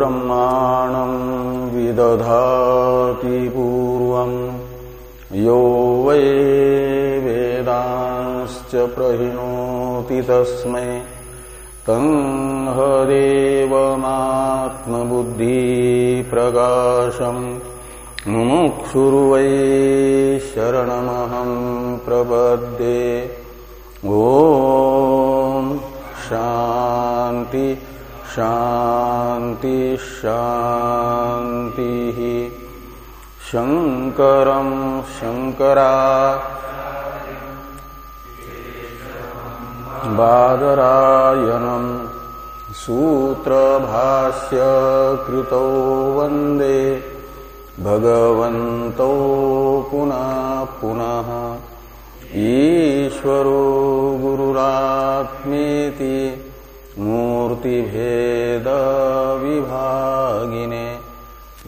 ब्रह्माणं विदधाति पूर्वं। यो वै वेदांश्च प्रहिणोति तस्मै। तं हदेवमात्मबुद्धिप्रकाशम् मुमुक्षुर्वै शरणमहं प्रपद्ये। ॐ शान्ति शान्ति। शान्तिः शङ्करं शङ्करा। बादरायणम् सूत्रभाष्य कृतौ वंदे। भगवन्तौ पुनः पुनः। ईश्वरो मूर्तिभेदविभागिने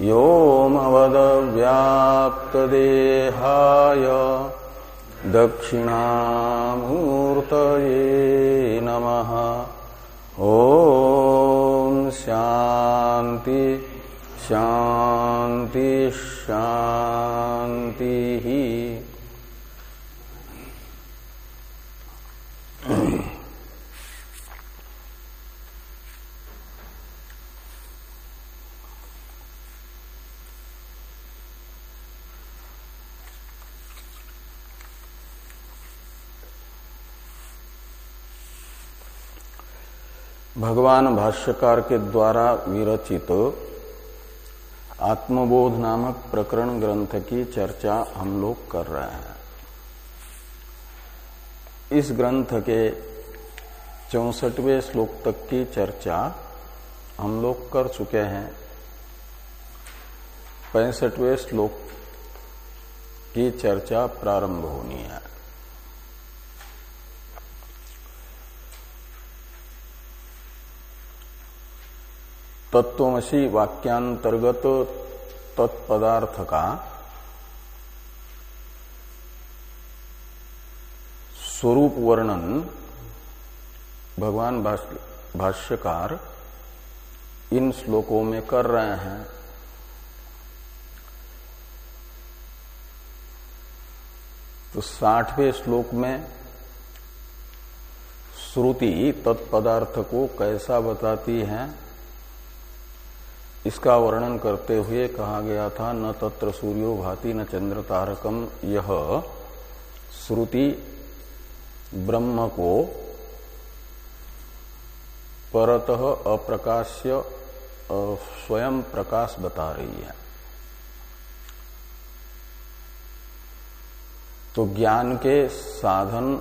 योमवदव्याप्तदेहाय दक्षिणामूर्तये नमः। ॐ शान्ति शान्ति शान्तिः। भगवान भाष्यकार के द्वारा विरचित आत्मबोध नामक प्रकरण ग्रंथ की चर्चा हम लोग कर रहे हैं। इस ग्रंथ के चौसठवें श्लोक तक की चर्चा हम लोग कर चुके हैं। पैंसठवें श्लोक की चर्चा प्रारंभ होनी है। तत्वमसी वाक्यांतर्गत तत्पदार्थ का स्वरूप वर्णन भगवान भाष्यकार इन श्लोकों में कर रहे हैं। तो साठवें श्लोक में श्रुति तत्पदार्थ को कैसा बताती है? इसका वर्णन करते हुए कहा गया था, न तत्र सूर्यो भाति न चंद्र तारकम, यह श्रुति ब्रह्म को परतः अप्रकाश्य स्वयं प्रकाश बता रही है। तो ज्ञान के साधन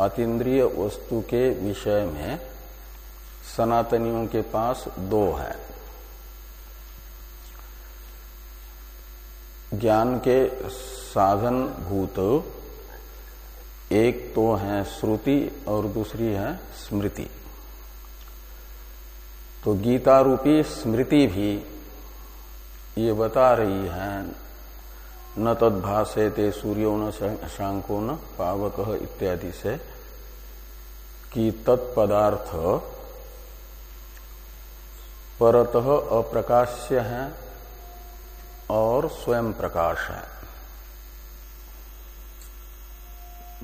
अतीन्द्रिय वस्तु के विषय में सनातनियों के पास दो है। ज्ञान के साधन भूत। एक तो है श्रुति और दूसरी है स्मृति। तो गीता रूपी स्मृति भी ये बता रही है, न तद्भाषे ते सूर्यो न शांको न पावक इत्यादि से, कि तत्पदार्थ परतः अप्रकाश्य है और स्वयं प्रकाश है।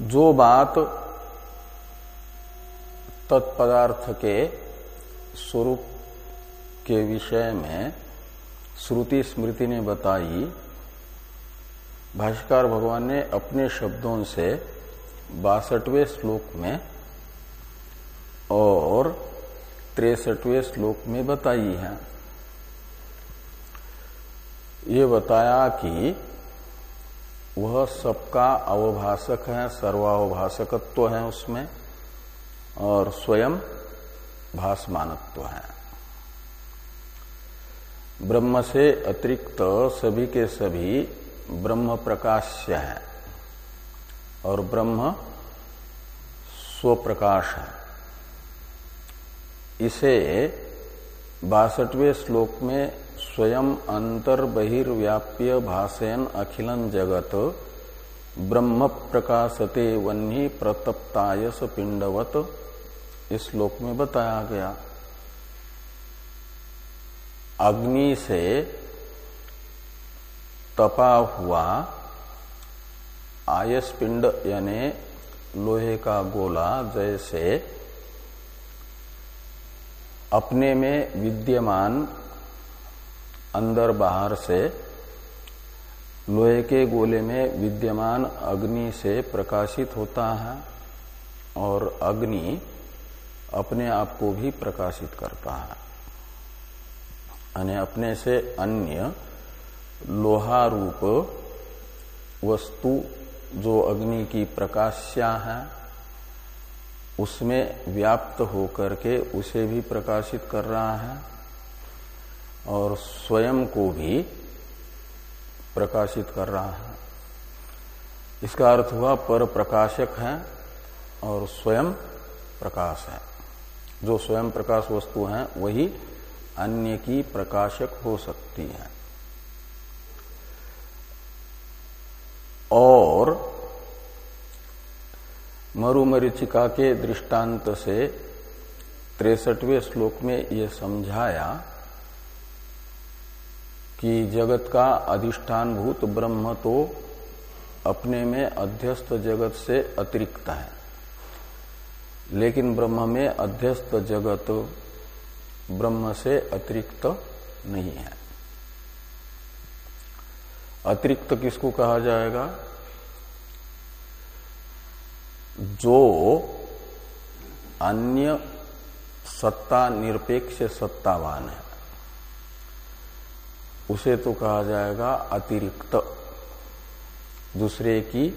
जो बात तत्पदार्थ के स्वरूप के विषय में श्रुति स्मृति ने बताई भाष्कर भगवान ने अपने शब्दों से बासठवें श्लोक में और तिरसठवें श्लोक में बताई है। ये बताया कि वह सबका अवभाषक है, सर्वावभाषकत्व है उसमें, और स्वयं भाषमानत्व है। ब्रह्म से अतिरिक्त सभी के सभी ब्रह्म प्रकाश्य है, और ब्रह्म स्वप्रकाश है। इसे बासठवें श्लोक में स्वयं अंतर बहिर्व्याप्य भाषेन अखिलन जगत ब्रह्म प्रकाशते वन्नी प्रतप्तायस पिंडवत इस श्लोक में बताया गया। अग्नि से तपा हुआ आयस पिंड यानी लोहे का गोला जैसे अपने में विद्यमान अंदर बाहर से लोहे के गोले में विद्यमान अग्नि से प्रकाशित होता है और अग्नि अपने आप को भी प्रकाशित करता है। यानी अपने से अन्य लोहा रूप वस्तु जो अग्नि की प्रकाश्या है, उसमें व्याप्त होकर के उसे भी प्रकाशित कर रहा है। और स्वयं को भी प्रकाशित कर रहा है। इसका अर्थ हुआ पर प्रकाशक है और स्वयं प्रकाश है। जो स्वयं प्रकाश वस्तु है, वही अन्य की प्रकाशक हो सकती है। और मरुमरिचिका के दृष्टांत से तिरसठवें श्लोक में यह समझाया कि जगत का अधिष्ठान भूत ब्रह्म तो अपने में अध्यस्त जगत से अतिरिक्त है। लेकिन ब्रह्म में अध्यस्त जगत ब्रह्म से अतिरिक्त नहीं है। अतिरिक्त किसको कहा जाएगा? जो अन्य सत्ता निरपेक्ष सत्तावान है। उसे तो कहा जाएगा अतिरिक्त। दूसरे की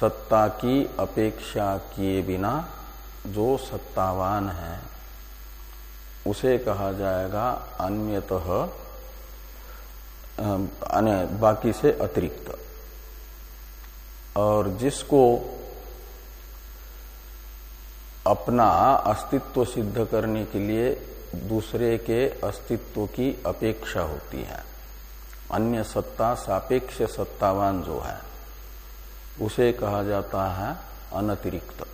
सत्ता की अपेक्षा किए बिना जो सत्तावान है, उसे कहा जाएगा अन्यतः बाकी से अतिरिक्त। और जिसको अपना अस्तित्व सिद्ध करने के लिए दूसरे के अस्तित्व की अपेक्षा होती है। अन्य सत्ता सापेक्ष सत्तावान जो है, उसे कहा जाता है अनतिरिक्त।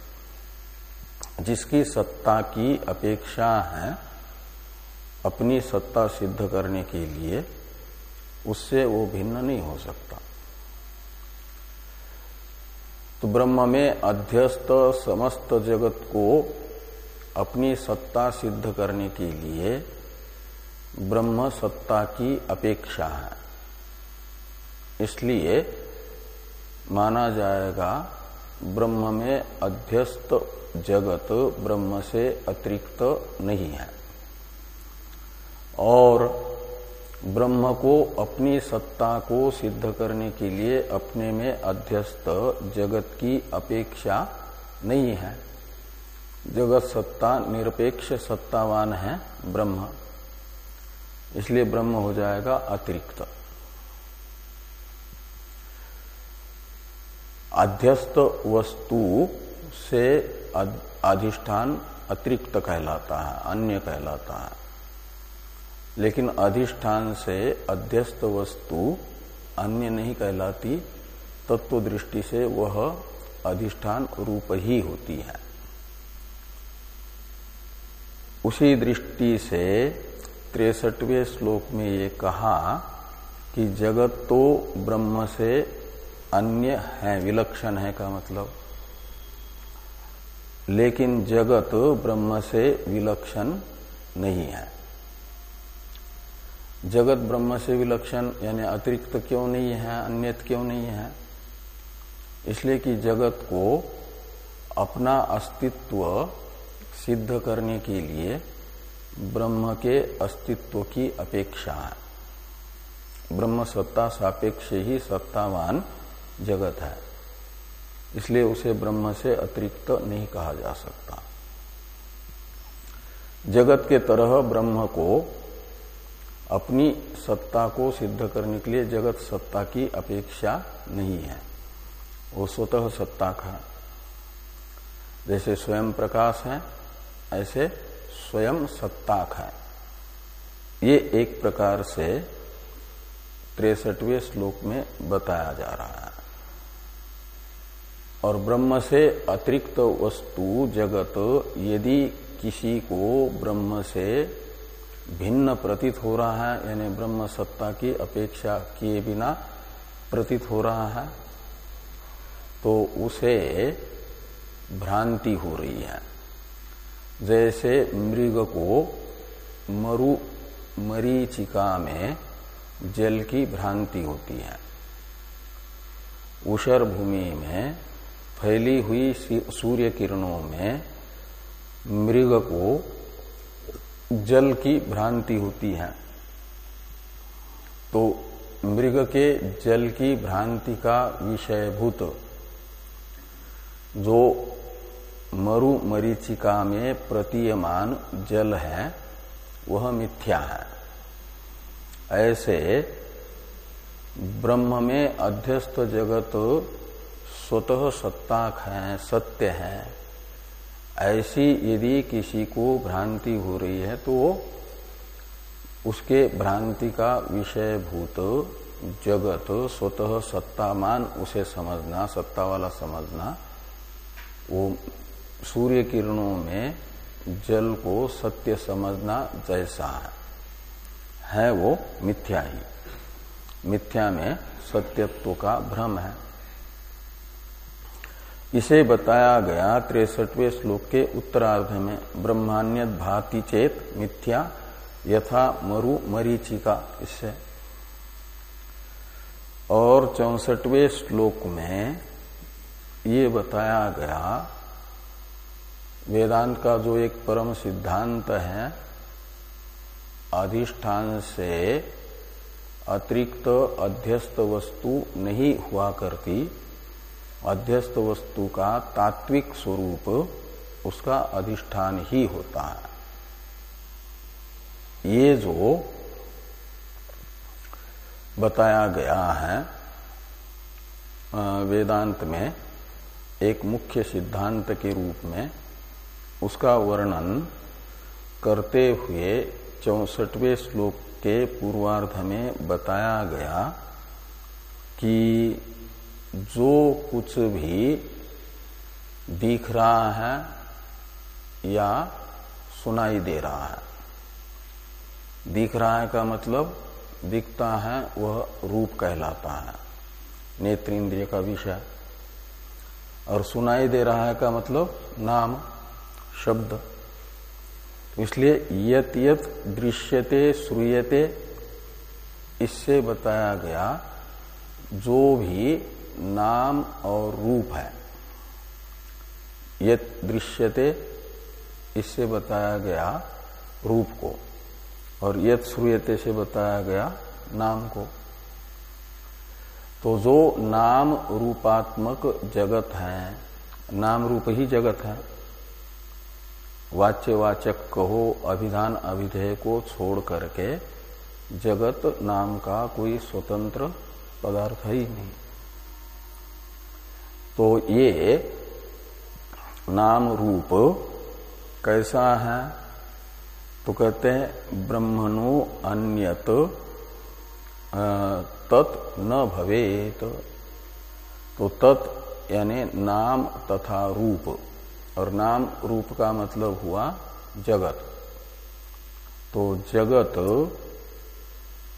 जिसकी सत्ता की अपेक्षा है अपनी सत्ता सिद्ध करने के लिए, उससे वो भिन्न नहीं हो सकता। तो ब्रह्म में अध्यस्त समस्त जगत को अपनी सत्ता सिद्ध करने के लिए ब्रह्म सत्ता की अपेक्षा है। इसलिए माना जाएगा, ब्रह्म में अध्यस्त जगत ब्रह्म से अतिरिक्त नहीं है। और ब्रह्म को अपनी सत्ता को सिद्ध करने के लिए अपने में अध्यस्त जगत की अपेक्षा नहीं है। जगत सत्ता निरपेक्ष सत्तावान है, ब्रह्म। इसलिए ब्रह्म हो जाएगा अतिरिक्त। अध्यस्त वस्तु से अधिष्ठान अतिरिक्त कहलाता है, अन्य कहलाता है। लेकिन अधिष्ठान से अध्यस्त वस्तु अन्य नहीं कहलाती, तत्व दृष्टि से वह अधिष्ठान रूप ही होती है। उसी दृष्टि से तिरसठवें श्लोक में ये कहा कि जगत तो ब्रह्म से अन्य है, विलक्षण है का मतलब। लेकिन जगत ब्रह्म से विलक्षण नहीं है। जगत ब्रह्म से विलक्षण यानी अतिरिक्त क्यों नहीं है, अन्यत क्यों नहीं है? इसलिए कि जगत को अपना अस्तित्व सिद्ध करने के लिए ब्रह्म के अस्तित्व की अपेक्षा है। ब्रह्म सत्ता सापेक्ष ही सत्तावान जगत है, इसलिए उसे ब्रह्म से अतिरिक्त नहीं कहा जा सकता। जगत के तरह ब्रह्म को अपनी सत्ता को सिद्ध करने के लिए जगत सत्ता की अपेक्षा नहीं है। वो स्वतः सत्ता का जैसे स्वयं प्रकाश है ऐसे स्वयं सत्ताक है। ये एक प्रकार से तिरसठवें श्लोक में बताया जा रहा है। और ब्रह्म से अतिरिक्त वस्तु जगत यदि किसी को ब्रह्म से भिन्न प्रतीत हो रहा है, यानी ब्रह्म सत्ता की अपेक्षा किए बिना प्रतीत हो रहा है तो उसे भ्रांति हो रही है। जैसे मृग को मरु, मरीचिका में जल की भ्रांति होती है। उषर भूमि में फैली हुई सूर्य किरणों में मृग को जल की भ्रांति होती है। तो मृग के जल की भ्रांति का विषयभूत जो मरु मरीचिका में प्रतीयमान जल है, वह मिथ्या है। ऐसे ब्रह्म में अध्यस्त जगत स्वतः सत्ताक है, सत्य है। ऐसी यदि किसी को भ्रांति हो रही है तो उसके भ्रांति का विषय भूत जगत स्वतः सत्तामान, उसे समझना, सत्ता वाला समझना, वो सूर्य किरणों में जल को सत्य समझना जैसा है। है वो मिथ्या ही। मिथ्या में सत्यत्व का भ्रम है। इसे बताया गया तिरसठवें श्लोक के उत्तरार्ध में ब्रह्मान्य भाति चेत मिथ्या यथा मरु मरीचिका इससे। और चौसठवें श्लोक में ये बताया गया वेदांत का जो एक परम सिद्धांत है, अधिष्ठान से अतिरिक्त अध्यस्त वस्तु नहीं हुआ करती। अध्यस्त वस्तु का तात्विक स्वरूप उसका अधिष्ठान ही होता है। ये जो बताया गया है वेदांत में एक मुख्य सिद्धांत के रूप में उसका वर्णन करते हुए चौसठवें श्लोक के पूर्वार्ध में बताया गया कि जो कुछ भी दिख रहा है या सुनाई दे रहा है। दिख रहा है का मतलब दिखता है, वह रूप कहलाता है। नेत्र इंद्रिय का विषय। और सुनाई दे रहा है का मतलब नाम। शब्द। इसलिए यत यत दृश्यते श्रूयते, इससे बताया गया जो भी नाम और रूप है, यत दृश्यते, इससे बताया गया रूप को, और यत श्रूयते से बताया गया नाम को। तो जो नाम रूपात्मक जगत है, नाम रूप ही जगत है वाच्यवाचक कहो, अभिधान अभिधेय को छोड़ करके जगत नाम का कोई स्वतंत्र पदार्थ ही नहीं। तो ये नाम रूप कैसा है? तो कहते हैं, ब्रह्मणो अन्यत तत् न भवेत। तो तत् यानी नाम तथा रूप। और नाम रूप का मतलब हुआ जगत। तो जगत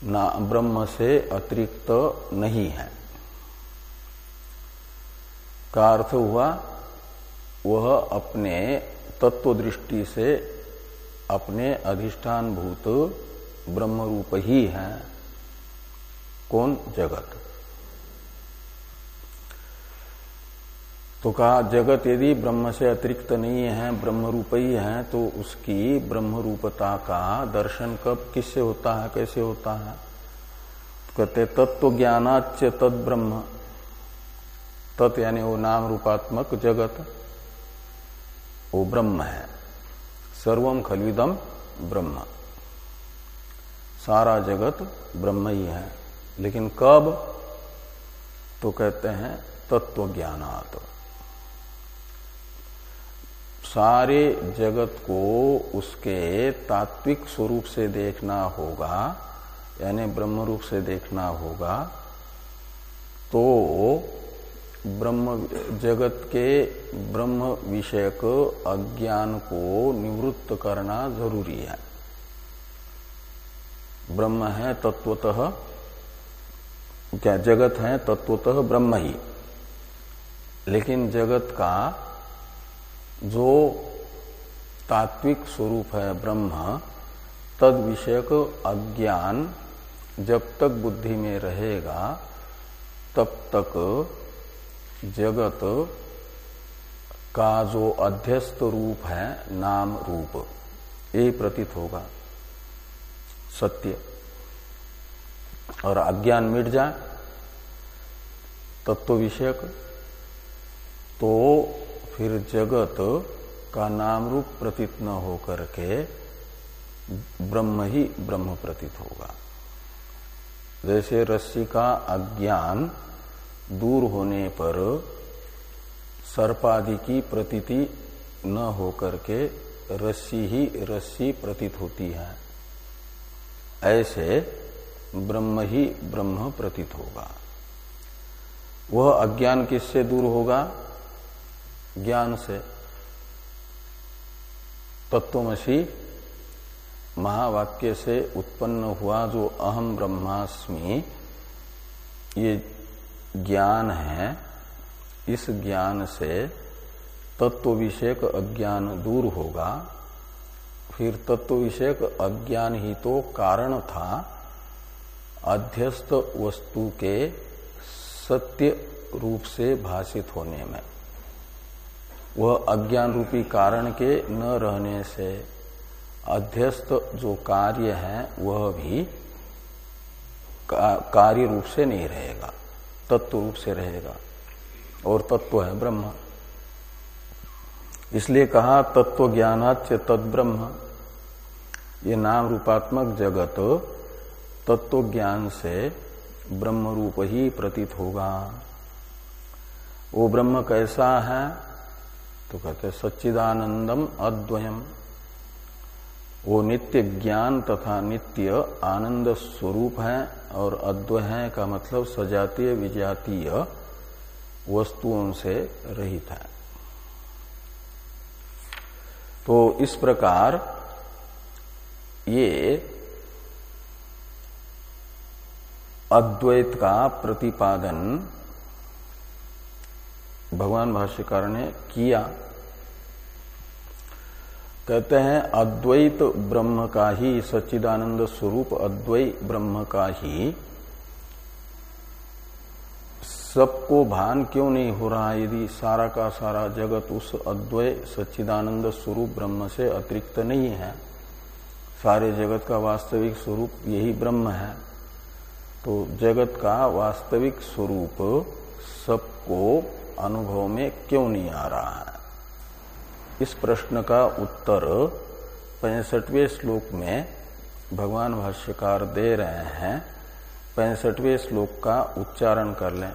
ना, ब्रह्म से अतिरिक्त नहीं है। का अर्थ हुआ, वह अपने तत्व दृष्टि से अपने अधिष्ठान भूत ब्रह्म रूप ही है। कौन? जगत। तो कहा, जगत यदि ब्रह्म से अतिरिक्त नहीं है ब्रह्म रूप ही है तो उसकी ब्रह्म रूपता का दर्शन कब, किससे होता है, कैसे होता है? तो कहते तत्व ज्ञानाच तद ब्रह्म तत् यानी वो नाम रूपात्मक जगत। वो ब्रह्म है। सर्वम खलविदम ब्रह्म। सारा जगत ब्रह्म ही है। लेकिन कब? तो कहते हैं तत्व ज्ञानात सारे जगत को उसके तात्विक स्वरूप से देखना होगा, यानी ब्रह्म रूप से देखना होगा तो ब्रह्म जगत के ब्रह्म विषयक अज्ञान को निवृत्त करना ज़रूरी है। ब्रह्म है तत्वतः, क्या जगत है तत्वतः ब्रह्म ही। लेकिन जगत का जो तात्विक स्वरूप है ब्रह्म, तद विषयक अज्ञान जब तक बुद्धि में रहेगा, तब तक जगत का जो अध्यस्त रूप है नाम रूप, ये प्रतीत होगा। सत्य। और अज्ञान मिट जाए, तत्व विषयक तो फिर जगत का नाम रूप प्रतीत न होकर के ब्रह्म ही ब्रह्म प्रतीत होगा। जैसे रस्सी का अज्ञान दूर होने पर सर्पादि की प्रतीति न होकर के रस्सी ही रस्सी प्रतीत होती है, ऐसे ब्रह्म ही ब्रह्म प्रतीत होगा। वह अज्ञान किससे दूर होगा? ज्ञान से तत्वमसी महावाक्य से उत्पन्न हुआ जो अहम ब्रह्मास्मि, ये ज्ञान है। इस ज्ञान से तत्व विषयक अज्ञान दूर होगा। फिर तत्व विषयक अज्ञान ही तो कारण था। अध्यस्त वस्तु के सत्य रूप से भाषित होने में। वह अज्ञान रूपी कारण के न रहने से अध्यस्त जो कार्य है वह भी का, कार्य रूप से नहीं रहेगा तत्व रूप से रहेगा और तत्व है ब्रह्म। इसलिए कहा तत्व ज्ञानाच तद ब्रह्म ये नाम रूपात्मक जगत तत्व ज्ञान से ब्रह्म रूप ही प्रतीत होगा। वो ब्रह्म कैसा है? तो कहते सच्चिदानंदम अद्वयम। वो नित्य ज्ञान तथा नित्य आनंद स्वरूप है और अद्वय है का मतलब सजातीय विजातीय वस्तुओं से रहित है। तो इस प्रकार ये अद्वैत का प्रतिपादन भगवान भाष्यकार ने किया। कहते हैं, अद्वैत ब्रह्म का ही सच्चिदानंद स्वरूप, अद्वैत ब्रह्म का ही। सबको भान क्यों नहीं हो रहा यदि सारा का सारा जगत उस अद्वय सच्चिदानंद स्वरूप ब्रह्म से अतिरिक्त नहीं है? सारे जगत का वास्तविक स्वरूप यही ब्रह्म है। तो जगत का वास्तविक स्वरूप सबको अनुभव में क्यों नहीं आ रहा है? इस प्रश्न का उत्तर पैंसठवें श्लोक में भगवान भाष्यकार दे रहे हैं। पैंसठवें श्लोक का उच्चारण कर लें।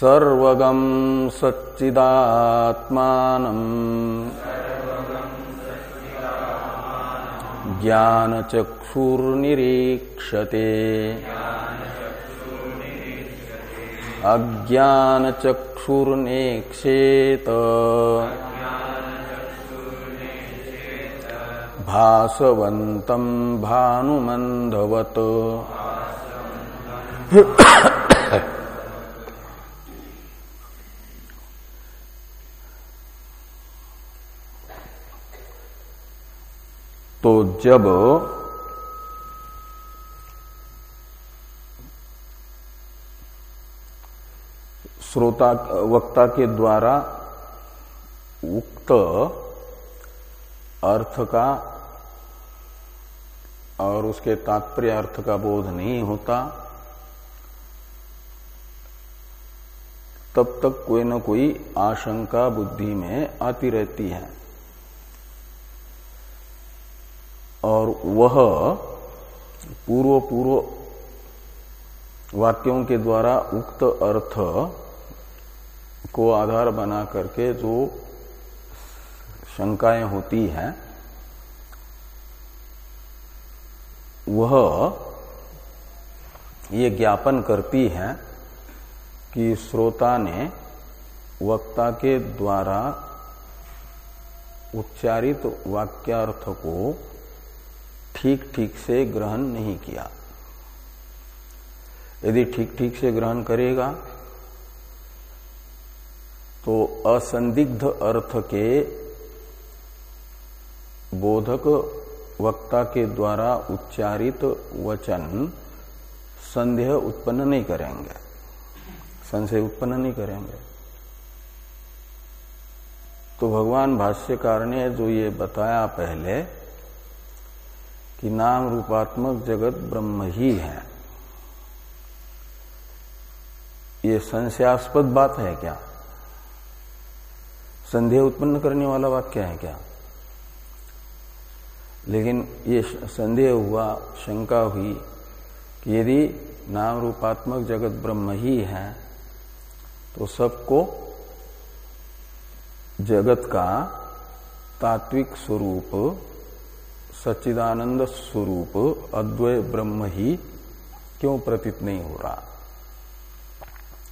सर्वगम सच्चिदात्मान ज्ञान चक्षुर्निरीक्षते अज्ञान चक्षुर्नेक्षेत भासवंतम भानुमंदवत तो जब श्रोता, वक्ता के द्वारा उक्त अर्थ का और उसके तात्पर्य अर्थ का बोध नहीं होता, तब तक कोई न कोई आशंका बुद्धि में आती रहती है। और वह पूर्व पूर्व वाक्यों के द्वारा उक्त अर्थ को आधार बना करके जो शंकाएँ होती हैं, वह ये ज्ञापन करती है कि श्रोता ने वक्ता के द्वारा उच्चारित वाक्यार्थ को ठीक ठीक से ग्रहण नहीं किया। यदि ठीक ठीक से ग्रहण करेगा तो असंदिग्ध अर्थ के बोधक वक्ता के द्वारा उच्चारित वचन संदेह उत्पन्न नहीं करेंगे। संशय उत्पन्न नहीं करेंगे। तो भगवान भाष्यकार ने जो ये बताया पहले कि नाम रूपात्मक जगत ब्रह्म ही है। ये संशयास्पद बात है क्या? संदेह उत्पन्न करने वाला वाक्य है क्या? लेकिन ये संदेह हुआ, शंका हुई कि यदि नाम रूपात्मक जगत ब्रह्म ही है तो सबको जगत का तात्विक स्वरूप, सच्चिदानंद स्वरूप अद्वय ब्रह्म ही क्यों प्रतीत नहीं हो रहा?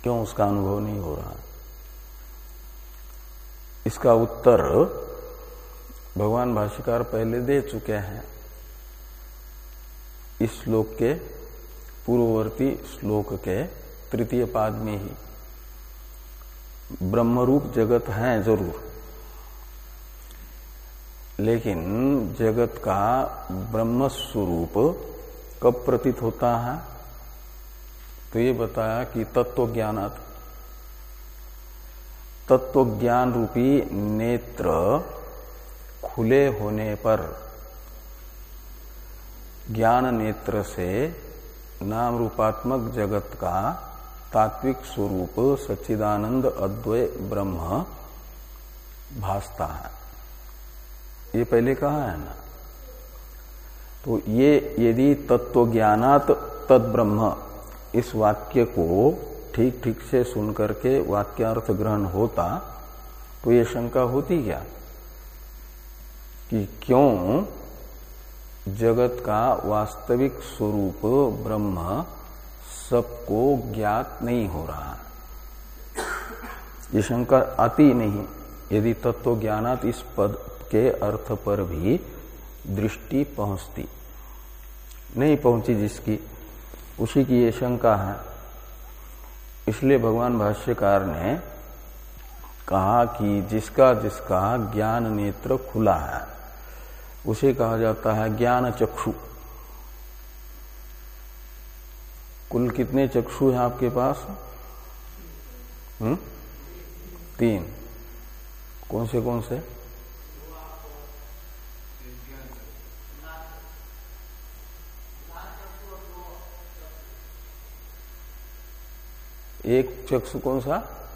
क्यों उसका अनुभव नहीं हो रहा? इसका उत्तर भगवान भाष्यकार पहले दे चुके हैं। इस श्लोक के पूर्ववर्ती श्लोक के तृतीय पाद में ही। ब्रह्मरूप जगत है ज़रूर। लेकिन जगत का ब्रह्म स्वरूप कब प्रतीत होता है? तो ये बताया कि तत्व ज्ञानात् तत्व ज्ञान रूपी नेत्र खुले होने पर ज्ञान नेत्र से नाम रूपात्मक जगत का तात्विक स्वरूप सच्चिदानंद अद्वय ब्रह्म भासता है। ये पहले कहा है ना? तो ये यदि तत्व ज्ञानात तद ब्रह्म इस वाक्य को ठीक ठीक से सुन करके वाक्यार्थ ग्रहण होता तो ये शंका होती क्या? कि क्यों जगत का वास्तविक स्वरूप ब्रह्म सबको ज्ञात नहीं हो रहा? ये शंका आती नहीं। यदि तत्व ज्ञानात इस पद के अर्थ पर भी दृष्टि पहुँचती। नहीं पहुँची जिसकी, उसी की ये शंका है। इसलिए भगवान भाष्यकार ने कहा कि जिसका जिसका ज्ञान नेत्र खुला है, उसे कहा जाता है ज्ञान चक्षु। कुल कितने चक्षु हैं आपके पास? हम्म? तीन। कौन से कौन से? एक चक्षु कौन सा?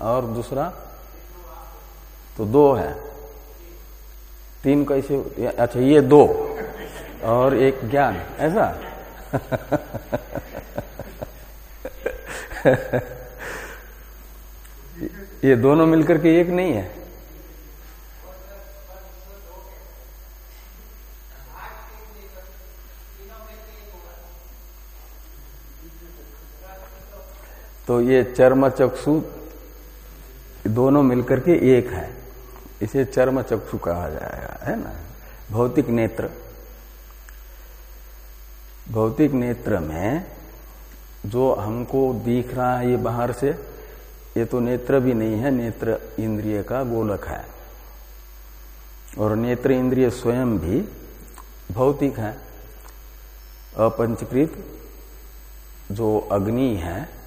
और दूसरा? तो दो है। तीन कैसे अच्छा ये दो। और एक ज्ञान। ऐसा? ये दोनों मिलकर के एक नहीं है। तो ये चर्म चक्षु दोनों मिलकर के एक है। इसे चर्म चक्षु कहा जाएगा है ना? भौतिक नेत्र। भौतिक नेत्र में जो हमको दिख रहा है ये बाहर से, ये तो नेत्र भी नहीं है, नेत्र इंद्रिय का गोलक है। और नेत्र इंद्रिय स्वयं भी भौतिक है। अपंचकृत जो अग्नि है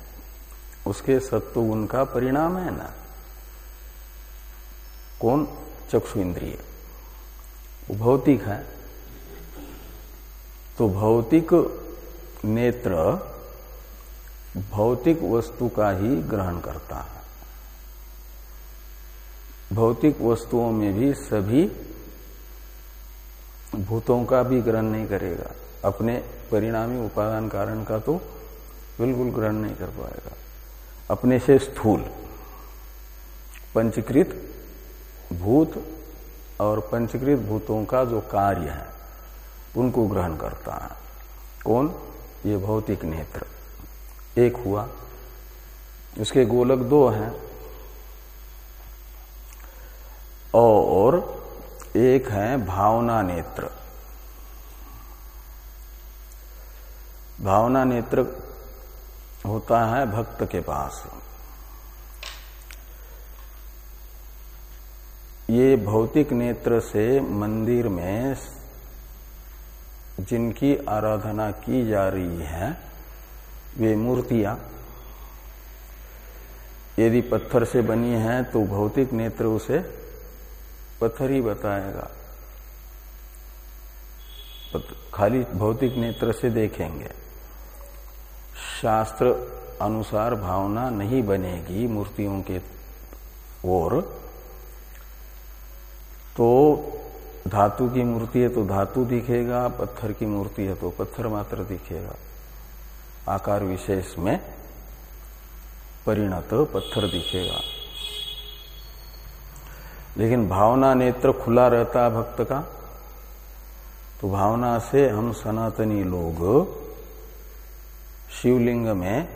उसके सत्व गुण का परिणाम है ना? कौन? चक्षु इंद्रिय। वो भौतिक है। तो भौतिक नेत्र भौतिक वस्तु का ही ग्रहण करता है। भौतिक वस्तुओं में भी सभी भूतों का भी ग्रहण नहीं करेगा। अपने परिणामी उपादान कारण का तो बिल्कुल ग्रहण नहीं कर पाएगा। अपने से स्थूल, पंचीकृत भूत और पंचकृत भूतों का जो कार्य है, उनको ग्रहण करता है। कौन? ये भौतिक नेत्र। एक हुआ। उसके गोलक दो हैं। और एक है भावना नेत्र। भावना नेत्र होता है भक्त के पास। ये भौतिक नेत्र से मंदिर में जिनकी आराधना की जा रही है, वे मूर्तियाँ, यदि पत्थर से बनी है तो भौतिक नेत्र उसे पत्थर ही बताएगा। खाली भौतिक नेत्र से देखेंगे। शास्त्र अनुसार भावना नहीं बनेगी मूर्तियों के ओर। तो धातु की मूर्ति है तो धातु दिखेगा, पत्थर की मूर्ति है तो पत्थर मात्र दिखेगा। आकार विशेष में परिणत पत्थर दिखेगा। लेकिन भावना नेत्र खुला रहता है भक्त का तो भावना से हम सनातनी लोग शिवलिंग में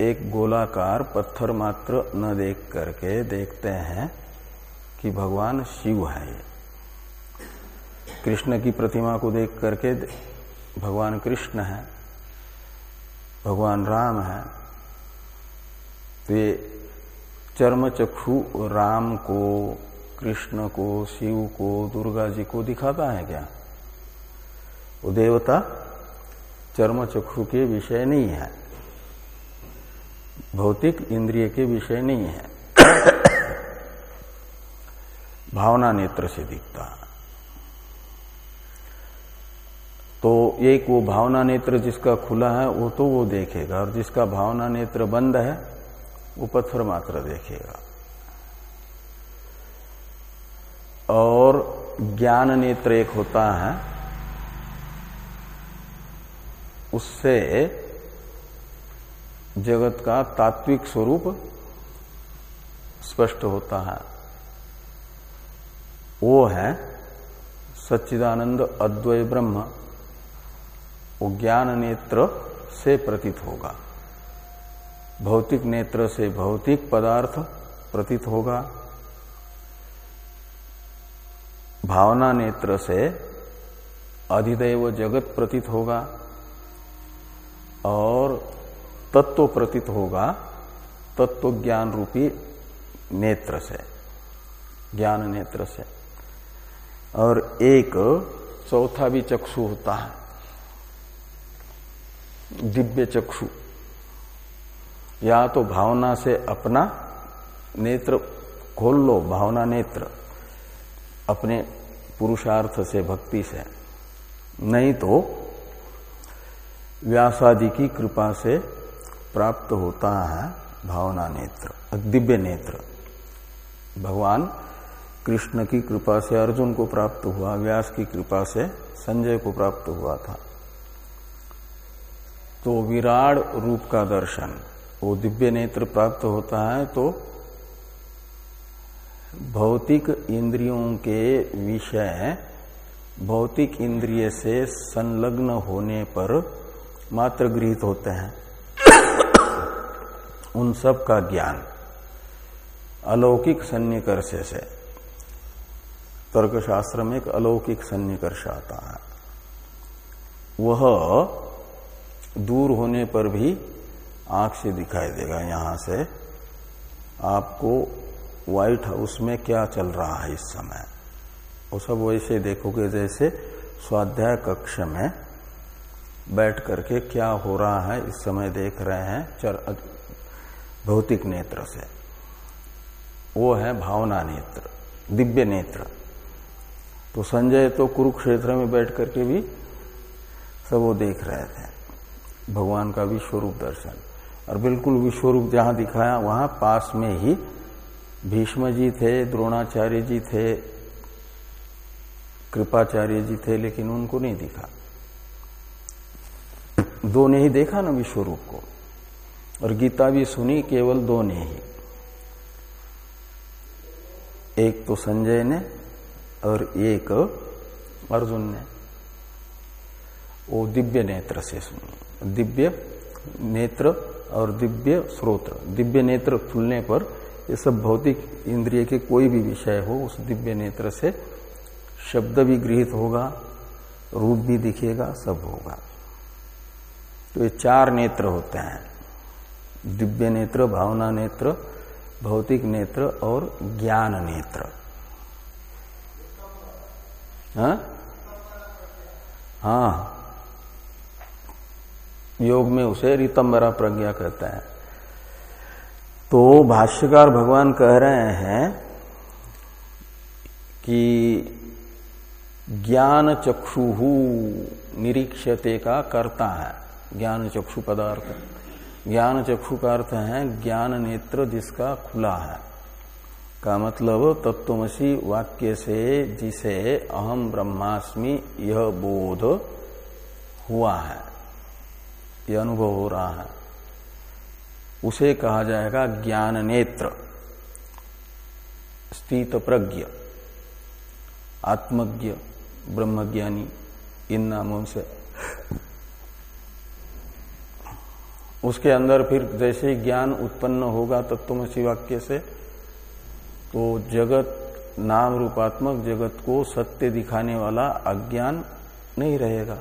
एक गोलाकार पत्थर मात्र न देख करके देखते हैं कि भगवान शिव है ये। कृष्ण की प्रतिमा को देख करके भगवान कृष्ण है, भगवान राम है। तो ये चर्म चक्षु राम को, कृष्ण को, शिव को, दुर्गा जी को दिखाता है क्या? वो देवता चर्म चक्षु के विषय नहीं है। भौतिक इंद्रिय के विषय नहीं है। भावना नेत्र से दिखता। तो एक वो भावना नेत्र जिसका खुला है, वो तो वो देखेगा। और जिसका भावना नेत्र बंद है, वो पत्थर मात्र देखेगा। और ज्ञान नेत्र एक होता है उससे जगत का तात्विक स्वरूप स्पष्ट होता है। वो है सच्चिदानंद अद्वय ब्रह्म। वो ज्ञान नेत्र से प्रतीत होगा। भौतिक नेत्र से भौतिक पदार्थ प्रतीत होगा। भावना नेत्र से अधिदेव जगत प्रतीत होगा। और तत्व प्रतीत होगा तत्व ज्ञान रूपी नेत्र से, ज्ञान नेत्र से। और एक चौथा भी चक्षु होता है, दिव्य चक्षु। या तो भावना से अपना नेत्र खोल लो, भावना नेत्र, अपने पुरुषार्थ से, भक्ति से। नहीं तो व्यासादि की कृपा से प्राप्त होता है भावना नेत्र दिव्य नेत्र। भगवान कृष्ण की कृपा से अर्जुन को प्राप्त हुआ, व्यास की कृपा से संजय को प्राप्त हुआ था। तो विराट रूप का दर्शन, वो दिव्य नेत्र प्राप्त होता है तो भौतिक इंद्रियों के विषय, भौतिक इंद्रिय से संलग्न होने पर मात्र गृहित होते हैं। उन सब का ज्ञान अलौकिक सन्निकर्ष से। तर्कशास्त्र में एक अलौकिक सन्निकर्ष आता है। वह दूर होने पर भी आँख से दिखाई देगा यहाँ से, आपको व्हाइट हाउस में क्या चल रहा है इस समय? वो सब वैसे देखोगे जैसे स्वाध्याय कक्ष में बैठ करके क्या हो रहा है, इस समय देख रहे हैं चर भौतिक नेत्र से। वो है भावना नेत्र, दिव्य नेत्र। तो संजय तो कुरुक्षेत्र में बैठ करके भी सब वो देख रहे थे, भगवान का विश्वरूप दर्शन। और बिल्कुल विश्वरूप जहाँ दिखाया, वहाँ पास में ही भीष्म जी थे, द्रोणाचार्य जी थे, कृपाचार्य जी थे, लेकिन उनको नहीं दिखा। दो ने ही देखा ना विश्वरूप को। और गीता भी सुनी, केवल दो ने ही। एक तो संजय ने और एक अर्जुन ने। वो दिव्य नेत्र से सुनी। दिव्य नेत्र और दिव्य स्रोत्र दिव्य नेत्र खुलने पर ये सब भौतिक इंद्रिय के कोई भी विषय हो, उस दिव्य नेत्र से शब्द भी गृहित होगा, रूप भी दिखेगा, सब होगा। तो ये चार नेत्र होते हैं। दिव्य नेत्र, भावना नेत्र, भौतिक नेत्र और ज्ञान नेत्र। हाँ? हाँ। योग में उसे रितंबरा प्रज्ञा कहता है। तो भाष्यकार भगवान कह रहे हैं कि ज्ञान चक्षु निरीक्षते का करता है। ज्ञान चक्षु पदार्थ। ज्ञान चक्षु का अर्थ है ज्ञान नेत्र जिसका खुला है। का मतलब तत्वमसी वाक्य से जिसे अहम ब्रह्मास्मि यह बोध हुआ है, यह अनुभव हो रहा है। उसे कहा जाएगा ज्ञान नेत्र, स्थित प्रज्ञ, आत्मज्ञ, ब्रह्मज्ञानी, इन नामों से। उसके अंदर फिर जैसे ही ज्ञान उत्पन्न होगा तत्वमसी वाक्य से तो जगत नाम रूपात्मक जगत को सत्य दिखाने वाला अज्ञान नहीं रहेगा।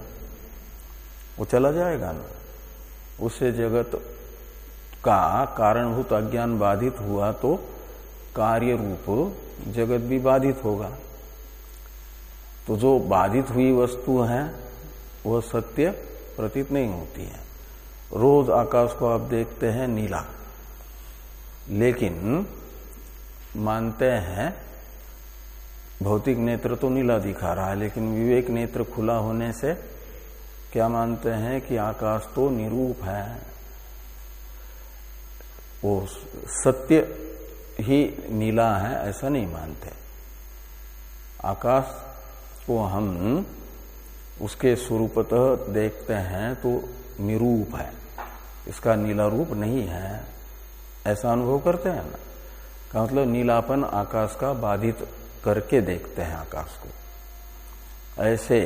वो चला जाएगा ना। उससे जगत का कारणभूत अज्ञान बाधित हुआ तो कार्य रूप जगत भी बाधित होगा। तो जो बाधित हुई वस्तु है, वह सत्य प्रतीत नहीं होती है। रोज आकाश को आप देखते हैं नीला। लेकिन मानते हैं, भौतिक नेत्र तो नीला दिखा रहा है, लेकिन विवेक नेत्र खुला होने से क्या मानते हैं कि आकाश तो निरूप है? वो सत्य ही नीला है, ऐसा नहीं मानते। आकाश को हम उसके स्वरूपतः देखते हैं तो निरूप है। इसका नीला रूप नहीं है। ऐसा अनुभव करते हैं ना? का मतलब नीलापन आकाश का बाधित करके देखते हैं आकाश को। ऐसे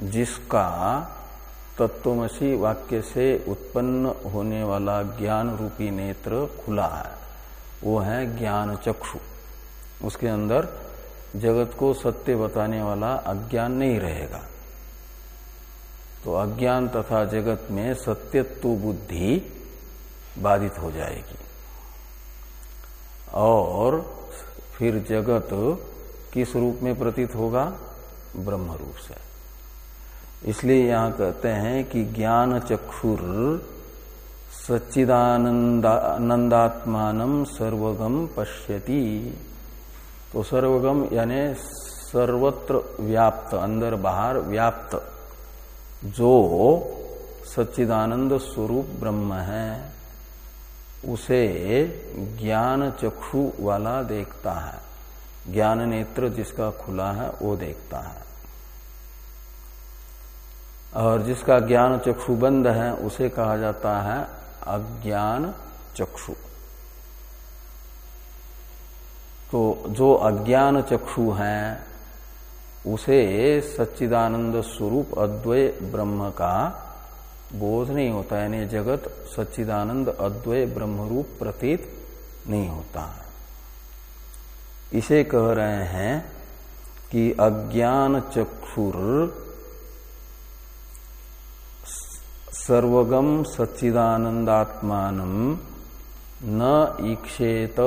जिसका तत्वमसी वाक्य से उत्पन्न होने वाला ज्ञान रूपी नेत्र खुला है, वो है ज्ञान चक्षु। उसके अंदर जगत को सत्य बताने वाला अज्ञान नहीं रहेगा। तो अज्ञान तथा जगत में सत्यत्व बुद्धि बाधित हो जाएगी। और फिर जगत किस रूप में प्रतीत होगा? ब्रह्म रूप से। इसलिए यहाँ कहते हैं कि ज्ञान चक्षुर सच्चिदानंदात्मान सर्वगम पश्यति। तो सर्वगम यानी सर्वत्र व्याप्त, अंदर बाहर व्याप्त। जो सच्चिदानंद स्वरूप ब्रह्म है, उसे ज्ञान चक्षु वाला देखता है। ज्ञान नेत्र जिसका खुला है, वो देखता है। और जिसका ज्ञान चक्षु बंद है, उसे कहा जाता है अज्ञान चक्षु। तो जो अज्ञान चक्षु है उसे सच्चिदानंद स्वरूप अद्वय ब्रह्म का बोध नहीं होता, यानी जगत सच्चिदानंद अद्वय ब्रह्म रूप प्रतीत नहीं होता। है इसे कह रहे हैं कि अज्ञान चक्षुर सर्वगम सच्चिदानंदात्मान न ईक्षेत।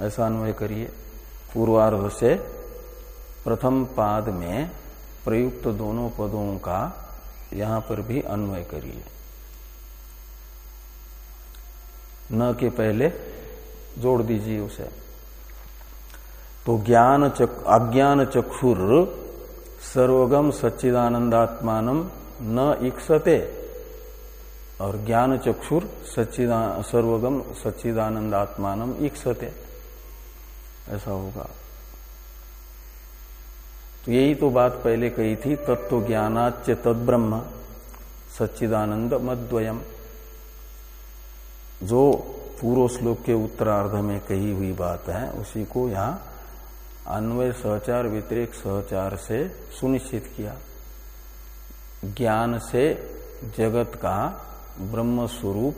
ऐसा अन्वय करिए। पूर्वार्ध से प्रथम पाद में प्रयुक्त दोनों पदों का यहाँ पर भी अन्वय करिए। न के पहले जोड़ दीजिए उसे। तो ज्ञान चक, अज्ञान चक्षुर सर्वगम सच्चिदानंदात्मान न इक्षते। और ज्ञान चक्षुर सच्चिदा सर्वगम सच्चिदानंदात्मान इक्षते। ऐसा होगा। तो यही तो बात पहले कही थी तत्व ज्ञानाच तद ब्रह्म सच्चिदानंद मद्वयम। जो पूर्व श्लोक के उत्तरार्ध में कही हुई बात है, उसी को यहाँ अन्वय सहचार व्यतिरिक सहचार से सुनिश्चित किया। ज्ञान से जगत का ब्रह्म स्वरूप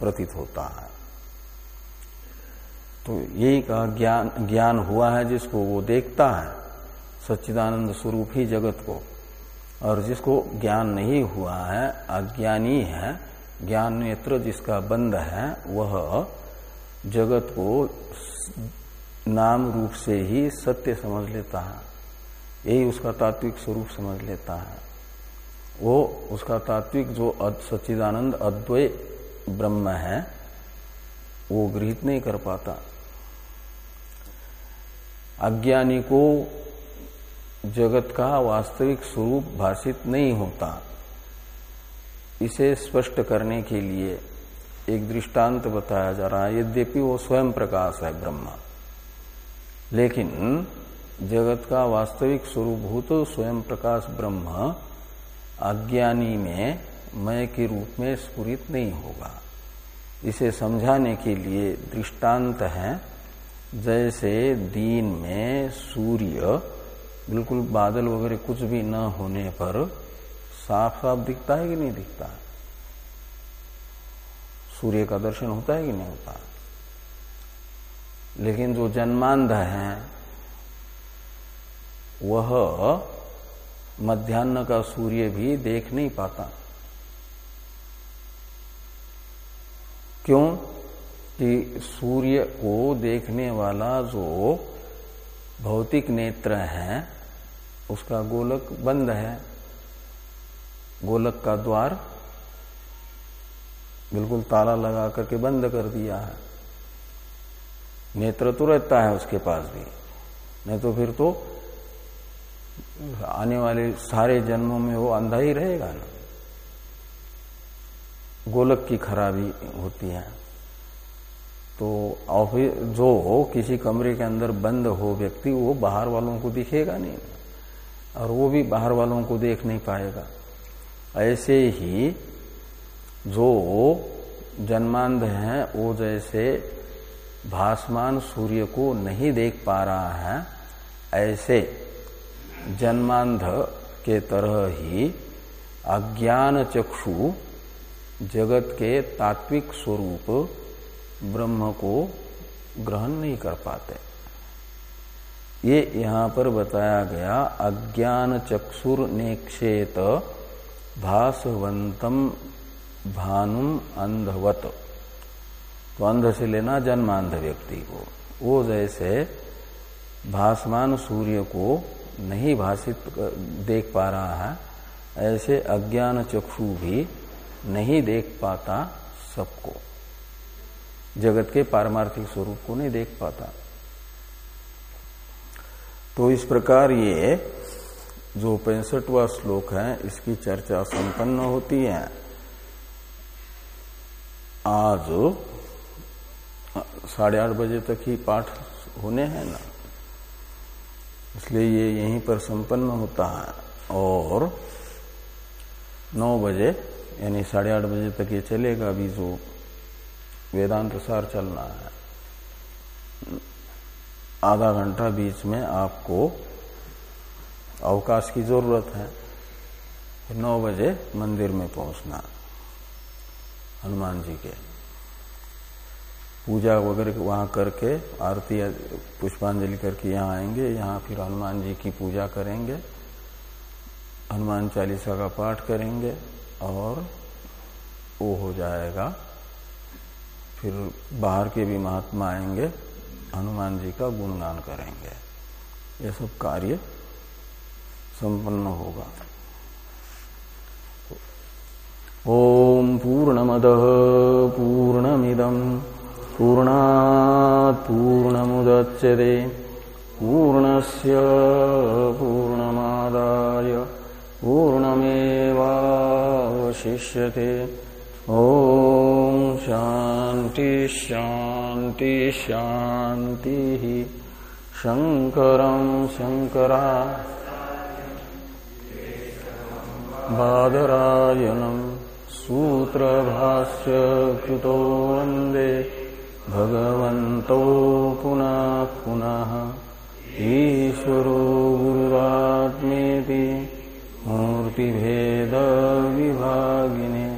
प्रतीत होता है। तो यही कहा, ज्ञान ज्ञान हुआ है जिसको वो देखता है। सच्चिदानंद स्वरूप ही जगत को। और जिसको ज्ञान नहीं हुआ है, अज्ञानी है, ज्ञान नेत्र जिसका बंद है, वह जगत को नाम रूप से ही सत्य समझ लेता है। यही उसका तात्विक स्वरूप समझ लेता है। वो उसका तात्विक जो सच्चिदानंद अद्वय ब्रह्म है, वो गृहित नहीं कर पाता। अज्ञानी को जगत का वास्तविक स्वरूप भाषित नहीं होता। इसे स्पष्ट करने के लिए एक दृष्टांत बताया जा रहा है। यद्यपि वो स्वयं प्रकाश है ब्रह्म। लेकिन जगत का वास्तविक स्वरूपभूत स्वयं प्रकाश ब्रह्म अज्ञानी में, मय के रूप में स्फुरित नहीं होगा। इसे समझाने के लिए दृष्टांत है, जैसे दिन में सूर्य बिल्कुल बादल वगैरह कुछ भी न होने पर साफ़ साफ़ दिखता है कि नहीं दिखता? है सूर्य का दर्शन होता है कि नहीं होता? लेकिन जो जन्मांध है, वह मध्यान्ह का सूर्य भी देख नहीं पाता। क्यों? कि सूर्य को देखने वाला जो भौतिक नेत्र है उसका गोलक बंद है। गोलक का द्वार बिल्कुल ताला लगा करके बंद कर दिया है। नेत्र तो रहता है उसके पास भी। नहीं तो फिर तो आने वाले सारे जन्मों में वो अंधा ही रहेगा ना। गोलक की खराबी होती है। तो ऑफ़िस जो हो किसी कमरे के अंदर बंद हो व्यक्ति, वो बाहर वालों को दिखेगा नहीं। और वो भी बाहर वालों को देख नहीं पाएगा। ऐसे ही जो जन्मांध है, वो जैसे भासमान सूर्य को नहीं देख पा रहा है, ऐसे जन्मांध के तरह ही अज्ञान चक्षु जगत के तात्विक स्वरूप ब्रह्म को ग्रहण नहीं कर पाते। ये यहाँ पर बताया गया, अज्ञान चक्षुर नेक्षेत भासवंतम भानुम अंधवत। तो अंध से लेना जन्मांध व्यक्ति को। वो जैसे भासमान सूर्य को नहीं भाषित देख पा रहा है, ऐसे अज्ञान चक्षु भी नहीं देख पाता सबको। जगत के पारमार्थिक स्वरूप को नहीं देख पाता। तो इस प्रकार ये जो पैंसठवा श्लोक है, इसकी चर्चा संपन्न होती है। आज साढ़े आठ बजे तक ही पाठ होने हैं ना? इसलिए ये यहीं पर संपन्न होता है। और नौ बजे, यानी साढ़े आठ बजे तक ये चलेगा, अभी जो वेदांत सार चलना है। आधा घंटा बीच में आपको अवकाश की ज़रूरत है। नौ बजे मंदिर में पहुँचना, हनुमान जी के। पूजा वगैरह वहाँ करके आरती पुष्पांजलि करके यहाँ आएँगे, यहाँ फिर हनुमान जी की पूजा करेंगे, हनुमान चालीसा का पाठ करेंगे और वो हो जाएगा। फिर बाहर के भी महात्मा आएँगे हनुमान जी का गुणगान करेंगे। यह सब कार्य संपन्न होगा। ओम पूर्णमद पूर्णमिदम पूर्णात् पूर्णमुदच्यते। पूर्णस्य पूर्णमादाय पूर्णमेवावशिष्यते। ओम शांति शांति शांति शंकरं शंकरा। बादरायणं सूत्रभाष्य कृतो वंदे। भगवन्तो पुनः पुनः। ईश्वरो गुरुरात्मेति मूर्तिभेदविभागिने।